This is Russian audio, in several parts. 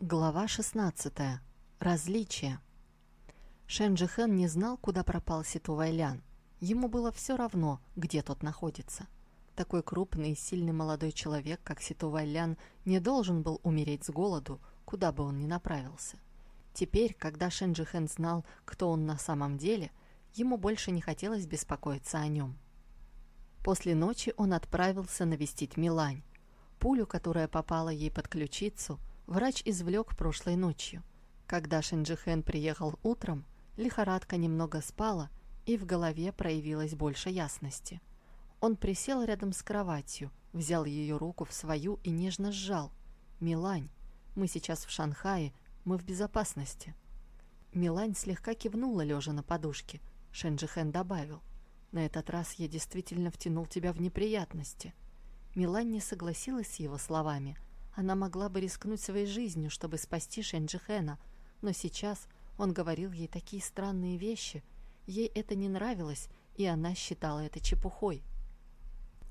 Глава 16. Различия. Шенджихэн не знал, куда пропал Ситу Вайлян. Ему было все равно, где тот находится. Такой крупный и сильный молодой человек, как Ситу Вайлян, не должен был умереть с голоду, куда бы он ни направился. Теперь, когда Шенджихэн знал, кто он на самом деле, ему больше не хотелось беспокоиться о нем. После ночи он отправился навестить Милань. Пулю, которая попала ей под ключицу – врач извлек прошлой ночью. Когда Шенджихен приехал утром, лихорадка немного спала, и в голове проявилось больше ясности. Он присел рядом с кроватью, взял ее руку в свою и нежно сжал. «Милань, мы сейчас в Шанхае, мы в безопасности». Милань слегка кивнула, лежа на подушке. Шенджихен добавил. «На этот раз я действительно втянул тебя в неприятности». Милань не согласилась с его словами – она могла бы рискнуть своей жизнью, чтобы спасти Шенджихена, но сейчас он говорил ей такие странные вещи. Ей это не нравилось, и она считала это чепухой.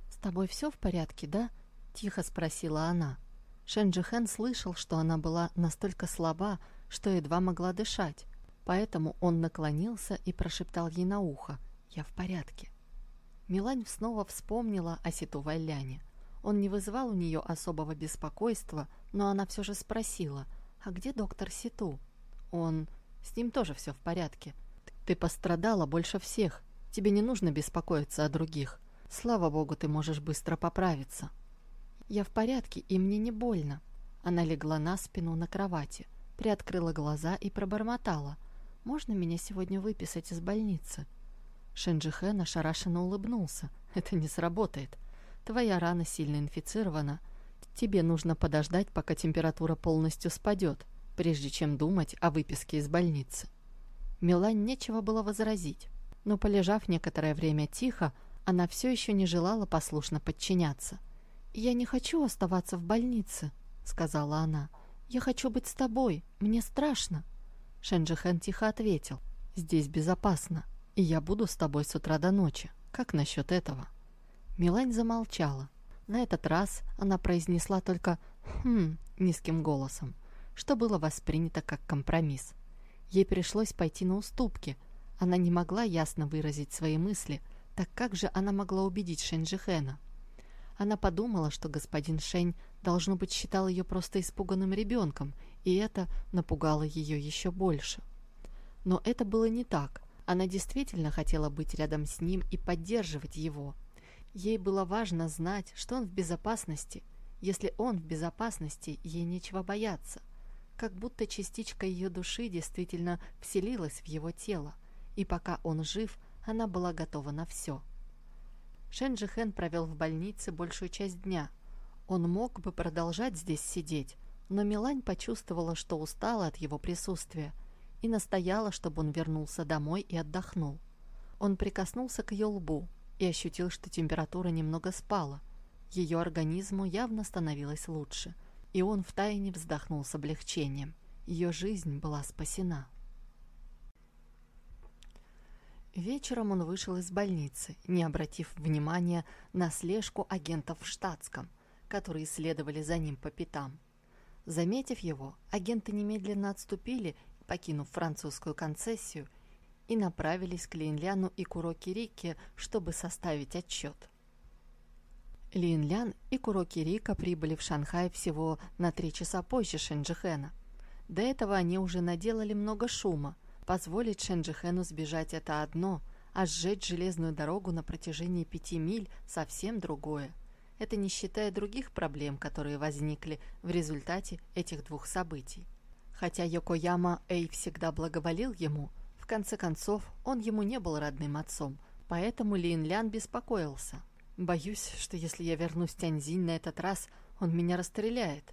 «С тобой все в порядке, да?» – тихо спросила она. Шенджихен слышал, что она была настолько слаба, что едва могла дышать, поэтому он наклонился и прошептал ей на ухо «Я в порядке». Милань снова вспомнила о Ситу Вайляне. Он не вызывал у нее особого беспокойства, но она все же спросила, «А где доктор Ситу?» Он... «С ним тоже все в порядке. Ты пострадала больше всех. Тебе не нужно беспокоиться о других. Слава богу, ты можешь быстро поправиться». «Я в порядке, и мне не больно». Она легла на спину на кровати, приоткрыла глаза и пробормотала. «Можно меня сегодня выписать из больницы?» Шенджихен ошарашенно улыбнулся. «Это не сработает. Твоя рана сильно инфицирована. Тебе нужно подождать, пока температура полностью спадет, прежде чем думать о выписке из больницы. Милань нечего было возразить, но, полежав некоторое время тихо, она все еще не желала послушно подчиняться. «Я не хочу оставаться в больнице», — сказала она. «Я хочу быть с тобой. Мне страшно». Шенджихен тихо ответил. «Здесь безопасно, и я буду с тобой с утра до ночи. Как насчет этого?» Милань замолчала. На этот раз она произнесла только «хм» низким голосом, что было воспринято как компромисс. Ей пришлось пойти на уступки. Она не могла ясно выразить свои мысли, так как же она могла убедить Шэньджихэна? Она подумала, что господин Шэнь, должно быть, считал ее просто испуганным ребенком, и это напугало ее еще больше. Но это было не так. Она действительно хотела быть рядом с ним и поддерживать его – Ей было важно знать, что он в безопасности. Если он в безопасности, ей нечего бояться. Как будто частичка ее души действительно вселилась в его тело, и пока он жив, она была готова на все. Шен Джихэн провел в больнице большую часть дня. Он мог бы продолжать здесь сидеть, но Милань почувствовала, что устала от его присутствия, и настояла, чтобы он вернулся домой и отдохнул. Он прикоснулся к ее лбу, и ощутил, что температура немного спала. Ее организму явно становилось лучше, и он втайне вздохнул с облегчением. Ее жизнь была спасена. Вечером он вышел из больницы, не обратив внимания на слежку агентов в штатском, которые следовали за ним по пятам. Заметив его, агенты немедленно отступили, покинув французскую концессию и направились к Линляну и Курокирике, чтобы составить отчет. Линлян и Курокирика прибыли в Шанхай всего на три часа позже Шенджихена. До этого они уже наделали много шума. Позволить Шенджихену сбежать это одно, а сжечь железную дорогу на протяжении пяти миль совсем другое. Это не считая других проблем, которые возникли в результате этих двух событий. Хотя Йокояма Эй всегда благоволил ему, в конце концов, он ему не был родным отцом, поэтому Лин Лян беспокоился. «Боюсь, что если я вернусь Тяньзинь на этот раз, он меня расстреляет».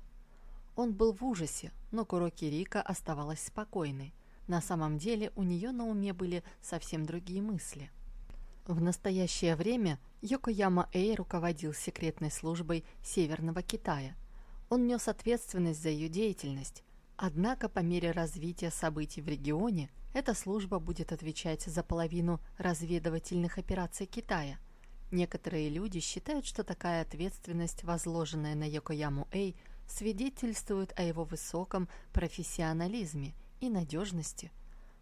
Он был в ужасе, но Куроки Рика оставалась спокойной. На самом деле у нее на уме были совсем другие мысли. В настоящее время Йокояма Эй руководил секретной службой Северного Китая. Он нес ответственность за ее деятельность. Однако по мере развития событий в регионе эта служба будет отвечать за половину разведывательных операций Китая. Некоторые люди считают, что такая ответственность, возложенная на Йокояму Эй, свидетельствуют о его высоком профессионализме и надежности,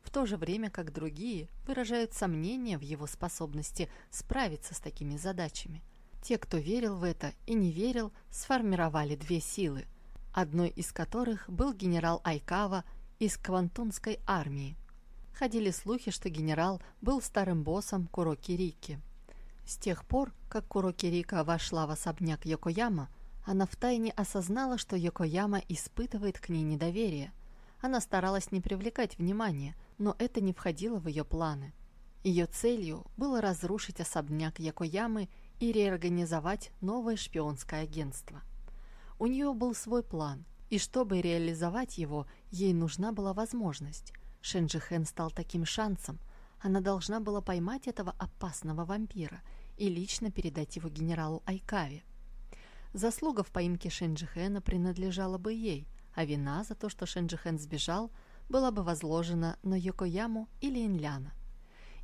в то же время как другие выражают сомнения в его способности справиться с такими задачами. Те, кто верил в это и не верил, сформировали две силы, одной из которых был генерал Айкава из Квантунской армии. Ходили слухи, что генерал был старым боссом Куроки Рики. С тех пор, как Куроки Рика вошла в особняк Йокояма, она втайне осознала, что Йокояма испытывает к ней недоверие. Она старалась не привлекать внимания, но это не входило в ее планы. Ее целью было разрушить особняк Якоямы и реорганизовать новое шпионское агентство. У нее был свой план, и чтобы реализовать его, ей нужна была возможность. Шенджихен стал таким шансом. Она должна была поймать этого опасного вампира и лично передать его генералу Айкаве. Заслуга в поимке Шенджихена принадлежала бы ей, а вина за то, что Шенджихен сбежал, была бы возложена на Йокояму или Инляна.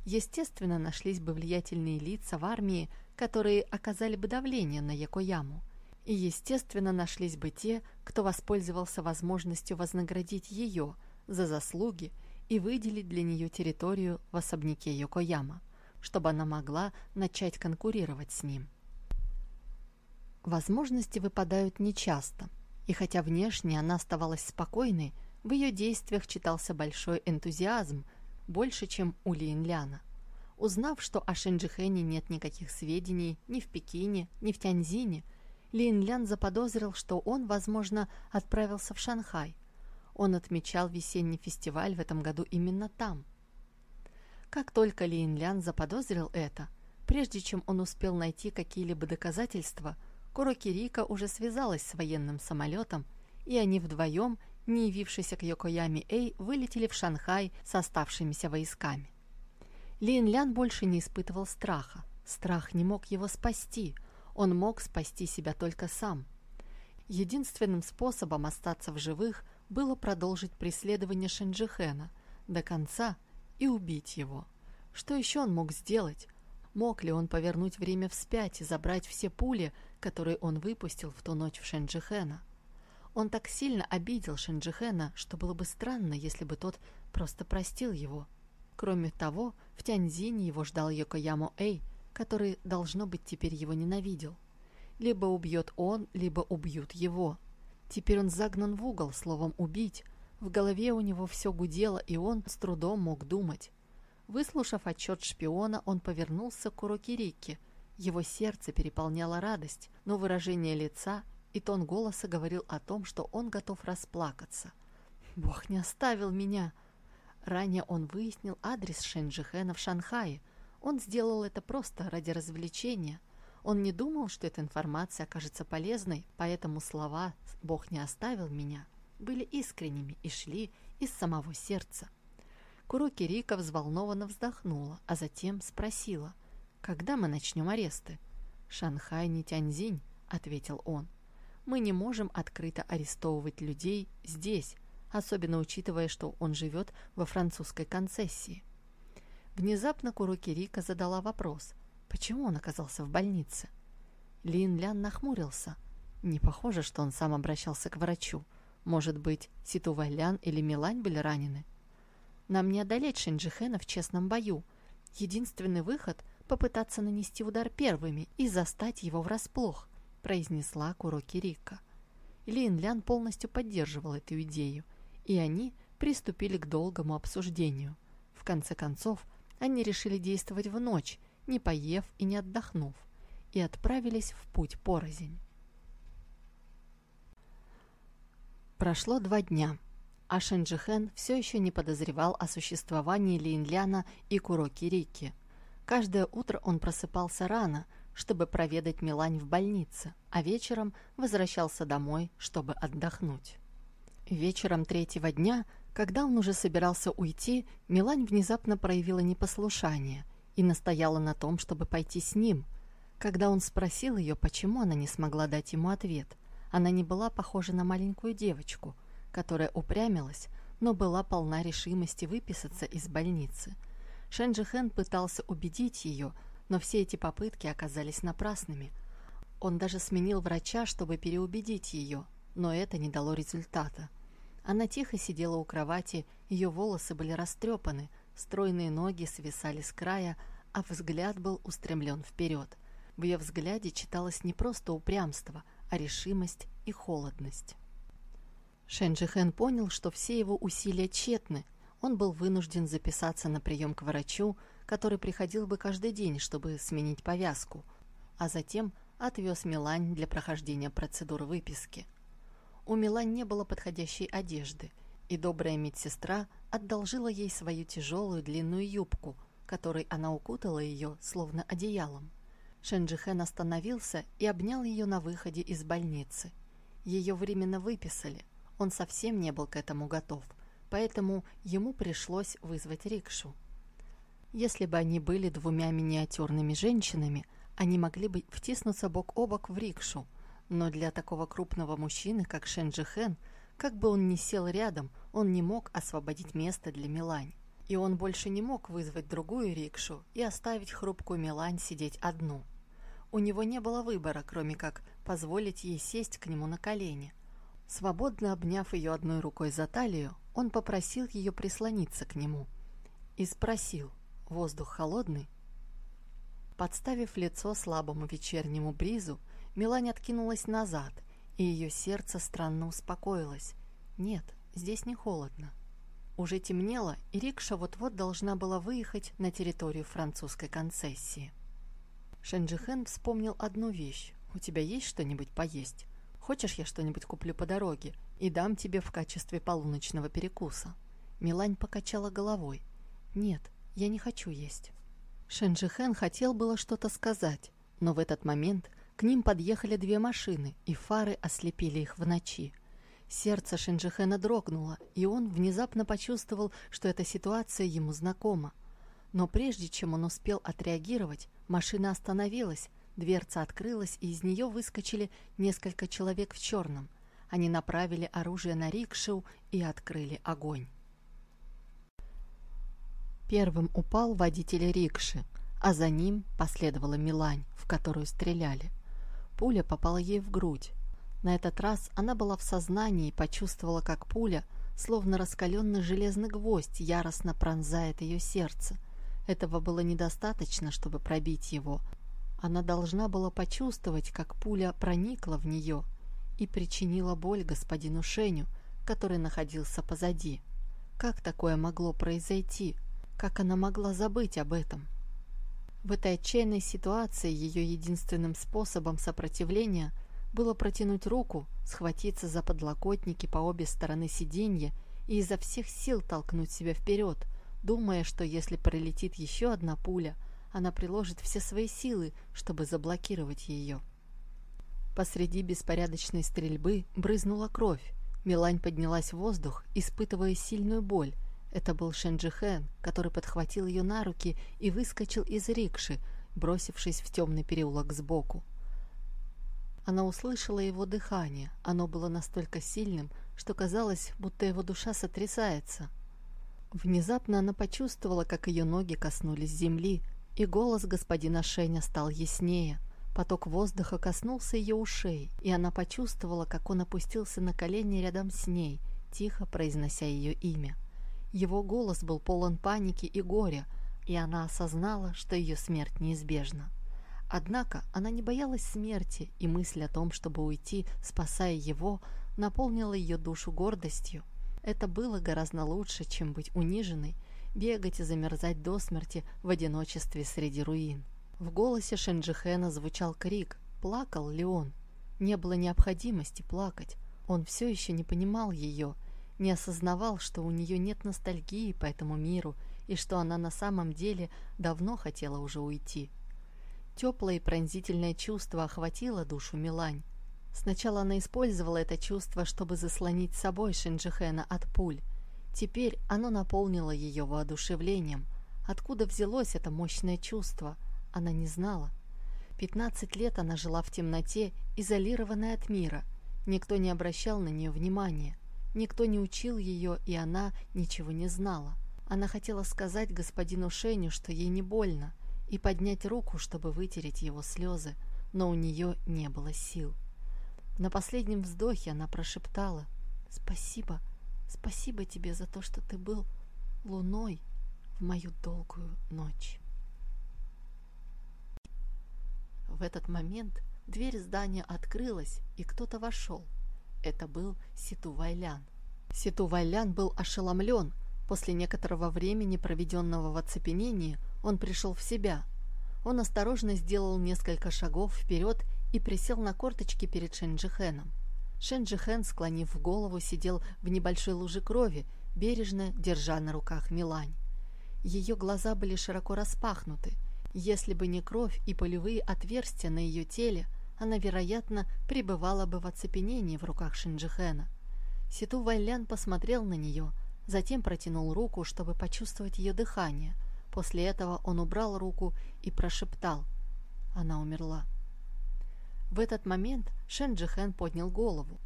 Естественно, нашлись бы влиятельные лица в армии, которые оказали бы давление на Якояму. И, естественно, нашлись бы те, кто воспользовался возможностью вознаградить ее за заслуги и выделить для нее территорию в особняке Йокояма, чтобы она могла начать конкурировать с ним. Возможности выпадают нечасто, и хотя внешне она оставалась спокойной, в ее действиях читался большой энтузиазм, больше, чем у Линляна. Узнав, что о Шенджихене нет никаких сведений ни в Пекине, ни в Тяньзине, Линлян заподозрил, что он, возможно, отправился в Шанхай. Он отмечал весенний фестиваль в этом году именно там. Как только Линлян заподозрил это, прежде чем он успел найти какие-либо доказательства – Куроки Рика уже связалась с военным самолетом, и они вдвоем, не явившись к Йокояме Эй, вылетели в Шанхай с оставшимися войсками. Лин Лян больше не испытывал страха. Страх не мог его спасти. Он мог спасти себя только сам. Единственным способом остаться в живых было продолжить преследование Шенджихена до конца и убить его. Что еще он мог сделать? Мог ли он повернуть время вспять и забрать все пули, которые он выпустил в ту ночь в Шенджихена? Он так сильно обидел Шенджихена, что было бы странно, если бы тот просто простил его. Кроме того, в Тяньзине его ждал Йокоямо Эй, который, должно быть, теперь его ненавидел. Либо убьет он, либо убьют его. Теперь он загнан в угол словом «убить». В голове у него все гудело, и он с трудом мог думать. Выслушав отчет шпиона, он повернулся к Урокирике. Его сердце переполняло радость, но выражение лица и тон голоса говорил о том, что он готов расплакаться. «Бог не оставил меня!» Ранее он выяснил адрес Шенджихена в Шанхае. Он сделал это просто ради развлечения. Он не думал, что эта информация окажется полезной, поэтому слова «Бог не оставил меня» были искренними и шли из самого сердца. Куроки Рика взволнованно вздохнула, а затем спросила, «Когда мы начнем аресты?» «Шанхай не Тяньзинь», — ответил он. «Мы не можем открыто арестовывать людей здесь, особенно учитывая, что он живет во французской концессии». Внезапно Куроки Рика задала вопрос, почему он оказался в больнице. Лин Лян нахмурился. Не похоже, что он сам обращался к врачу. Может быть, Ситу Вайлян или Милань были ранены? Нам не одолеть Шинджихена в честном бою. Единственный выход — попытаться нанести удар первыми и застать его врасплох», — произнесла Куроки Рика. Лин Лян полностью поддерживал эту идею, и они приступили к долгому обсуждению. В конце концов, они решили действовать в ночь, не поев и не отдохнув, и отправились в путь порознь. Прошло два дня а Шенджихен все еще не подозревал о существовании Линляна и Куроки Рики. Каждое утро он просыпался рано, чтобы проведать Милань в больнице, а вечером возвращался домой, чтобы отдохнуть. Вечером третьего дня, когда он уже собирался уйти, Милань внезапно проявила непослушание и настояла на том, чтобы пойти с ним. Когда он спросил ее, почему она не смогла дать ему ответ, она не была похожа на маленькую девочку – которая упрямилась, но была полна решимости выписаться из больницы. Шенджи Хэн пытался убедить ее, но все эти попытки оказались напрасными. Он даже сменил врача, чтобы переубедить ее, но это не дало результата. Она тихо сидела у кровати, ее волосы были растрепаны, стройные ноги свисали с края, а взгляд был устремлен вперед. В ее взгляде читалось не просто упрямство, а решимость и холодность. Шенджихен понял, что все его усилия тщетны. Он был вынужден записаться на прием к врачу, который приходил бы каждый день, чтобы сменить повязку, а затем отвез Милань для прохождения процедуры выписки. У Милань не было подходящей одежды, и добрая медсестра одолжила ей свою тяжелую длинную юбку, которой она укутала ее, словно одеялом. Шенджихен остановился и обнял ее на выходе из больницы. Ее временно выписали. Он совсем не был к этому готов, поэтому ему пришлось вызвать рикшу. Если бы они были двумя миниатюрными женщинами, они могли бы втиснуться бок о бок в рикшу, но для такого крупного мужчины, как Шенджихен, как бы он ни сел рядом, он не мог освободить место для Милань. И он больше не мог вызвать другую рикшу и оставить хрупкую Милань сидеть одну. У него не было выбора, кроме как позволить ей сесть к нему на колени. Свободно обняв ее одной рукой за талию, он попросил ее прислониться к нему и спросил, воздух холодный? Подставив лицо слабому вечернему бризу, Милань откинулась назад, и ее сердце странно успокоилось. Нет, здесь не холодно. Уже темнело, и рикша вот-вот должна была выехать на территорию французской концессии. Шенджихен вспомнил одну вещь. «У тебя есть что-нибудь поесть? Хочешь, я что-нибудь куплю по дороге и дам тебе в качестве полуночного перекуса?» Милань покачала головой. «Нет, я не хочу есть». Шенджихен хотел было что-то сказать, но в этот момент к ним подъехали две машины, и фары ослепили их в ночи. Сердце Шинджихена дрогнуло, и он внезапно почувствовал, что эта ситуация ему знакома. Но прежде чем он успел отреагировать, машина остановилась, дверца открылась, и из нее выскочили несколько человек в черном. Они направили оружие на рикшу и открыли огонь. Первым упал водитель рикши, а за ним последовала Милань, в которую стреляли. Пуля попала ей в грудь. На этот раз она была в сознании и почувствовала, как пуля, словно раскаленный железный гвоздь, яростно пронзает ее сердце. Этого было недостаточно, чтобы пробить его. Она должна была почувствовать, как пуля проникла в нее и причинила боль господину Шеню, который находился позади. Как такое могло произойти? Как она могла забыть об этом? В этой отчаянной ситуации ее единственным способом сопротивления было протянуть руку, схватиться за подлокотники по обе стороны сиденья и изо всех сил толкнуть себя вперед, думая, что если пролетит еще одна пуля, она приложит все свои силы, чтобы заблокировать ее. Посреди беспорядочной стрельбы брызнула кровь. Милань поднялась в воздух, испытывая сильную боль, это был Шенджихен, который подхватил ее на руки и выскочил из рикши, бросившись в темный переулок сбоку. Она услышала его дыхание. Оно было настолько сильным, что казалось, будто его душа сотрясается. Внезапно она почувствовала, как ее ноги коснулись земли, и голос господина Шеня стал яснее. Поток воздуха коснулся ее ушей, и она почувствовала, как он опустился на колени рядом с ней, тихо произнося ее имя. Его голос был полон паники и горя, и она осознала, что ее смерть неизбежна. Однако она не боялась смерти, и мысль о том, чтобы уйти, спасая его, наполнила ее душу гордостью. Это было гораздо лучше, чем быть униженной, бегать и замерзать до смерти в одиночестве среди руин. В голосе Шенджихена звучал крик. Плакал ли он? Не было необходимости плакать. Он все еще не понимал ее – не осознавал, что у нее нет ностальгии по этому миру и что она на самом деле давно хотела уже уйти. Теплое и пронзительное чувство охватило душу Милань. Сначала она использовала это чувство, чтобы заслонить собой Шинджихена от пуль. Теперь оно наполнило ее воодушевлением. Откуда взялось это мощное чувство, она не знала. Пятнадцать лет она жила в темноте, изолированная от мира. Никто не обращал на нее внимания. Никто не учил ее, и она ничего не знала. Она хотела сказать господину Шеню, что ей не больно, и поднять руку, чтобы вытереть его слезы, но у нее не было сил. На последнем вздохе она прошептала «Спасибо, спасибо тебе за то, что ты был луной в мою долгую ночь». В этот момент дверь здания открылась, и кто-то вошел. Это был Ситу Вайлян. Ситу Вайлян был ошеломлен. После некоторого времени, проведенного в оцепенении, он пришел в себя. Он осторожно сделал несколько шагов вперед и присел на корточки перед Шенджихеном. Шенджихен, склонив голову, сидел в небольшой луже крови, бережно держа на руках Милань. Ее глаза были широко распахнуты. Если бы не кровь и полевые отверстия на ее теле, она, вероятно, пребывала бы в оцепенении в руках Шенджихена. Ситу Вайлян посмотрел на нее, затем протянул руку, чтобы почувствовать ее дыхание. После этого он убрал руку и прошептал. Она умерла. В этот момент Шенджихен поднял голову.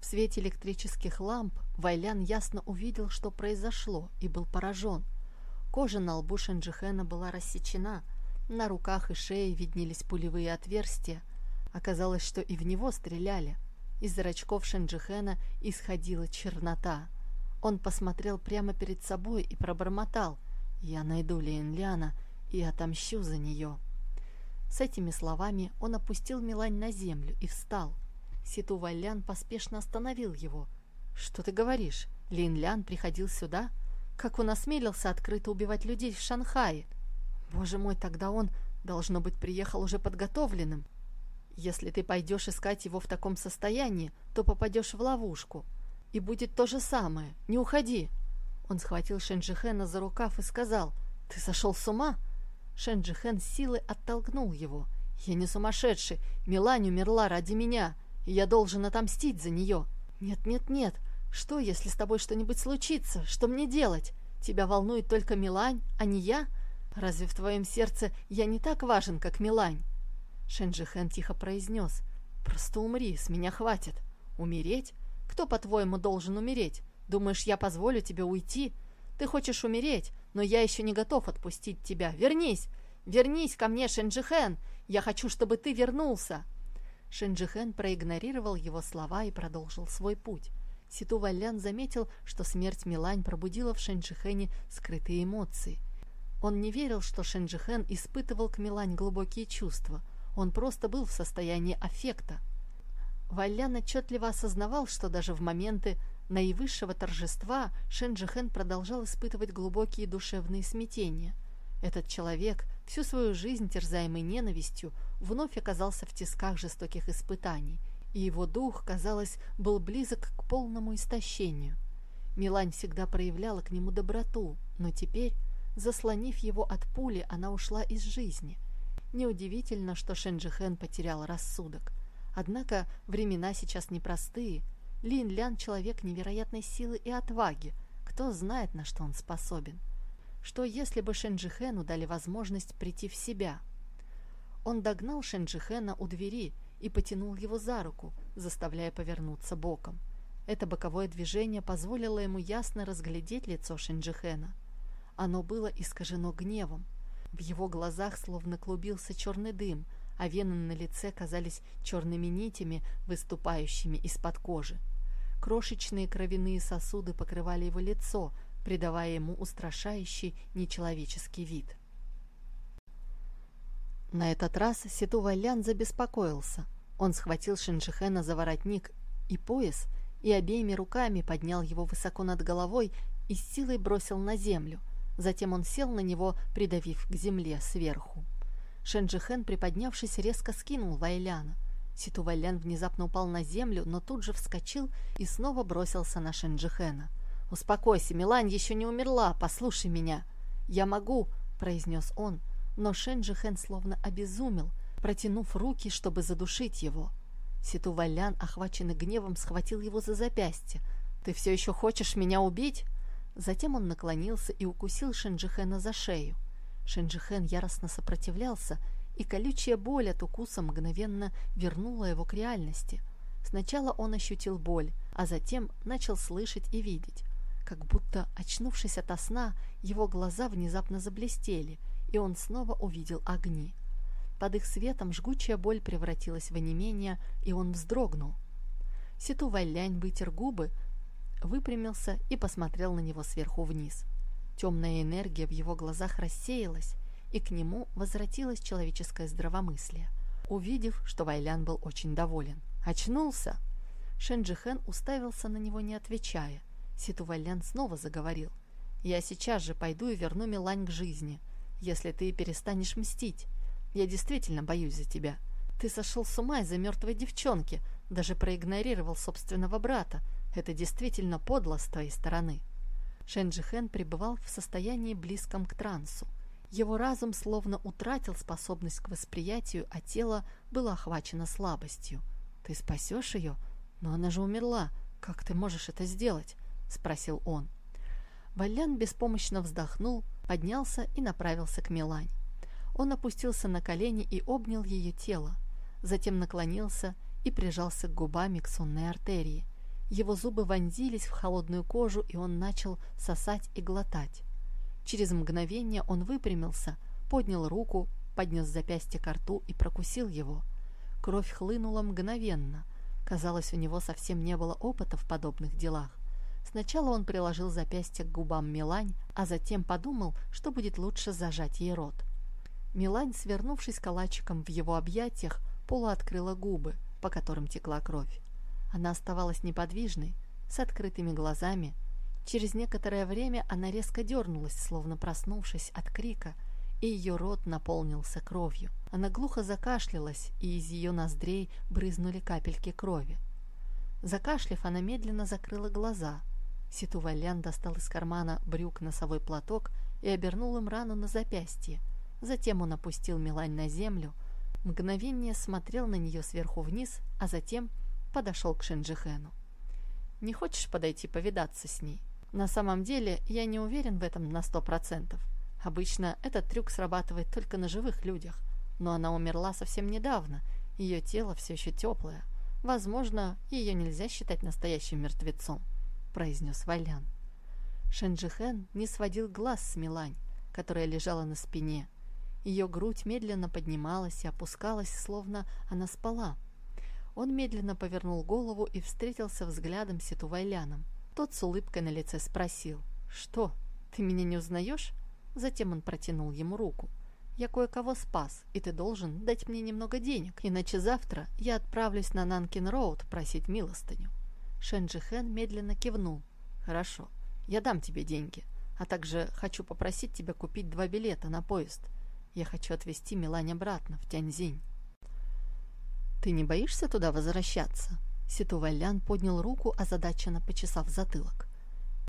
В свете электрических ламп Вайлян ясно увидел, что произошло, и был поражен. Кожа на лбу Шенджихена была рассечена, на руках и шее виднелись пулевые отверстия. Оказалось, что и в него стреляли. Из зрачков Шенджихена исходила чернота. Он посмотрел прямо перед собой и пробормотал «Я найду Лиенляна и отомщу за нее». С этими словами он опустил Милань на землю и встал. Ситу Вайлян поспешно остановил его. «Что ты говоришь? Лин Лян приходил сюда? Как он осмелился открыто убивать людей в Шанхае? Боже мой, тогда он, должно быть, приехал уже подготовленным. Если ты пойдешь искать его в таком состоянии, то попадешь в ловушку. И будет то же самое. Не уходи!» Он схватил Шенджихена за рукав и сказал, «Ты сошел с ума?» Шенджихен силой оттолкнул его. «Я не сумасшедший. Милань умерла ради меня, и я должен отомстить за нее. Нет, нет, нет. Что, если с тобой что-нибудь случится? Что мне делать? Тебя волнует только Милань, а не я? Разве в твоем сердце я не так важен, как Милань?» Шенджихен тихо произнес. «Просто умри, с меня хватит. Умереть? Кто, по-твоему, должен умереть? Думаешь, я позволю тебе уйти? Ты хочешь умереть, но я еще не готов отпустить тебя. Вернись! Вернись ко мне, Шенджихен! Я хочу, чтобы ты вернулся!» Шенджихен проигнорировал его слова и продолжил свой путь. Ситу Валян заметил, что смерть Милань пробудила в Шенджихене скрытые эмоции. Он не верил, что Шенджихен испытывал к Милань глубокие чувства. Он просто был в состоянии аффекта. Валян отчетливо осознавал, что даже в моменты наивысшего торжества Шенджихен продолжал испытывать глубокие душевные смятения. Этот человек, всю свою жизнь терзаемый ненавистью, вновь оказался в тисках жестоких испытаний, и его дух, казалось, был близок к полному истощению. Милань всегда проявляла к нему доброту, но теперь, заслонив его от пули, она ушла из жизни. Неудивительно, что Шенджихен потерял рассудок. Однако времена сейчас непростые – Лин Лян – человек невероятной силы и отваги. Кто знает, на что он способен. Что если бы Шенджихену дали возможность прийти в себя? Он догнал Шенджихена у двери и потянул его за руку, заставляя повернуться боком. Это боковое движение позволило ему ясно разглядеть лицо Шенджихена. Оно было искажено гневом. В его глазах словно клубился черный дым, а вены на лице казались черными нитями, выступающими из-под кожи. Крошечные кровяные сосуды покрывали его лицо, придавая ему устрашающий нечеловеческий вид. На этот раз Ситу Вайлян забеспокоился. Он схватил Шинджихена за воротник и пояс и обеими руками поднял его высоко над головой и с силой бросил на землю. Затем он сел на него, придавив к земле сверху. Шенджихен, приподнявшись, резко скинул Вайляна. Ситувалян внезапно упал на землю, но тут же вскочил и снова бросился на Шенджихена. «Успокойся, Милань еще не умерла, послушай меня!» «Я могу!» – произнес он, но Шенджихен словно обезумел, протянув руки, чтобы задушить его. Ситувалян, охваченный гневом, схватил его за запястье. «Ты все еще хочешь меня убить?» Затем он наклонился и укусил Шенджихена за шею. Шенджихен яростно сопротивлялся, и колючая боль от укуса мгновенно вернула его к реальности. Сначала он ощутил боль, а затем начал слышать и видеть. Как будто, очнувшись ото сна, его глаза внезапно заблестели, и он снова увидел огни. Под их светом жгучая боль превратилась в онемение, и он вздрогнул. Ситу Вайлянь вытер губы, выпрямился и посмотрел на него сверху вниз. Темная энергия в его глазах рассеялась, и к нему возвратилось человеческое здравомыслие. Увидев, что Вайлян был очень доволен. «Очнулся!» Шенджихен уставился на него, не отвечая. Ситу Вайлян снова заговорил. «Я сейчас же пойду и верну Милань к жизни, если ты перестанешь мстить. Я действительно боюсь за тебя. Ты сошел с ума из-за мертвой девчонки, даже проигнорировал собственного брата. Это действительно подло с твоей стороны». Шенджихен пребывал в состоянии близком к трансу. Его разум словно утратил способность к восприятию, а тело было охвачено слабостью. «Ты спасешь ее? Но она же умерла. Как ты можешь это сделать?» — спросил он. Валян беспомощно вздохнул, поднялся и направился к Милань. Он опустился на колени и обнял ее тело, затем наклонился и прижался губами к сонной артерии. Его зубы вонзились в холодную кожу, и он начал сосать и глотать. Через мгновение он выпрямился, поднял руку, поднес запястье к рту и прокусил его. Кровь хлынула мгновенно. Казалось, у него совсем не было опыта в подобных делах. Сначала он приложил запястье к губам Милань, а затем подумал, что будет лучше зажать ей рот. Милань, свернувшись калачиком в его объятиях, полуоткрыла губы, по которым текла кровь. Она оставалась неподвижной, с открытыми глазами, Через некоторое время она резко дернулась, словно проснувшись от крика, и ее рот наполнился кровью. Она глухо закашлялась, и из ее ноздрей брызнули капельки крови. Закашлив, она медленно закрыла глаза. Ситу Валян достал из кармана брюк носовой платок и обернул им рану на запястье. Затем он опустил Милань на землю, мгновение смотрел на нее сверху вниз, а затем подошел к Шенджихену. «Не хочешь подойти повидаться с ней?» На самом деле, я не уверен в этом на сто процентов. Обычно этот трюк срабатывает только на живых людях. Но она умерла совсем недавно, ее тело все еще теплое. Возможно, ее нельзя считать настоящим мертвецом, произнес Валян. Шенджихен не сводил глаз с Милань, которая лежала на спине. Ее грудь медленно поднималась и опускалась, словно она спала. Он медленно повернул голову и встретился взглядом с Ситувайляном. Тот с улыбкой на лице спросил. «Что, ты меня не узнаешь?» Затем он протянул ему руку. «Я кое-кого спас, и ты должен дать мне немного денег, иначе завтра я отправлюсь на Нанкин-Роуд просить милостыню». Шенджи Хэн медленно кивнул. «Хорошо, я дам тебе деньги, а также хочу попросить тебя купить два билета на поезд. Я хочу отвезти Милань обратно, в Тяньзинь». «Ты не боишься туда возвращаться?» Ситу Вайлян поднял руку, озадаченно почесав затылок.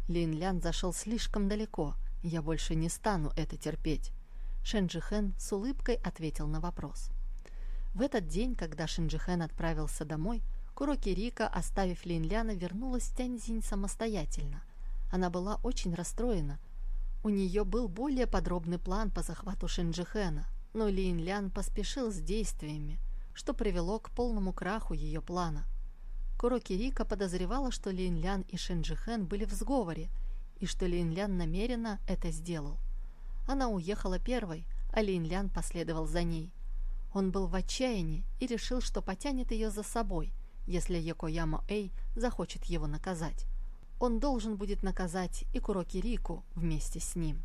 Лин Лян зашел слишком далеко. Я больше не стану это терпеть. Шенджихен с улыбкой ответил на вопрос. В этот день, когда Шенджихен отправился домой, Куроки Рика, оставив Лин Ляна, вернулась в Тяньзинь самостоятельно. Она была очень расстроена. У нее был более подробный план по захвату Шенджихена, но Лин Лян поспешил с действиями, что привело к полному краху ее плана – Куроки Рика подозревала, что Лин Лян и Шинджихен были в сговоре, и что Лин Лян намеренно это сделал. Она уехала первой, а Лин Лян последовал за ней. Он был в отчаянии и решил, что потянет ее за собой, если Якояма Эй захочет его наказать. Он должен будет наказать и Куроки Рику вместе с ним.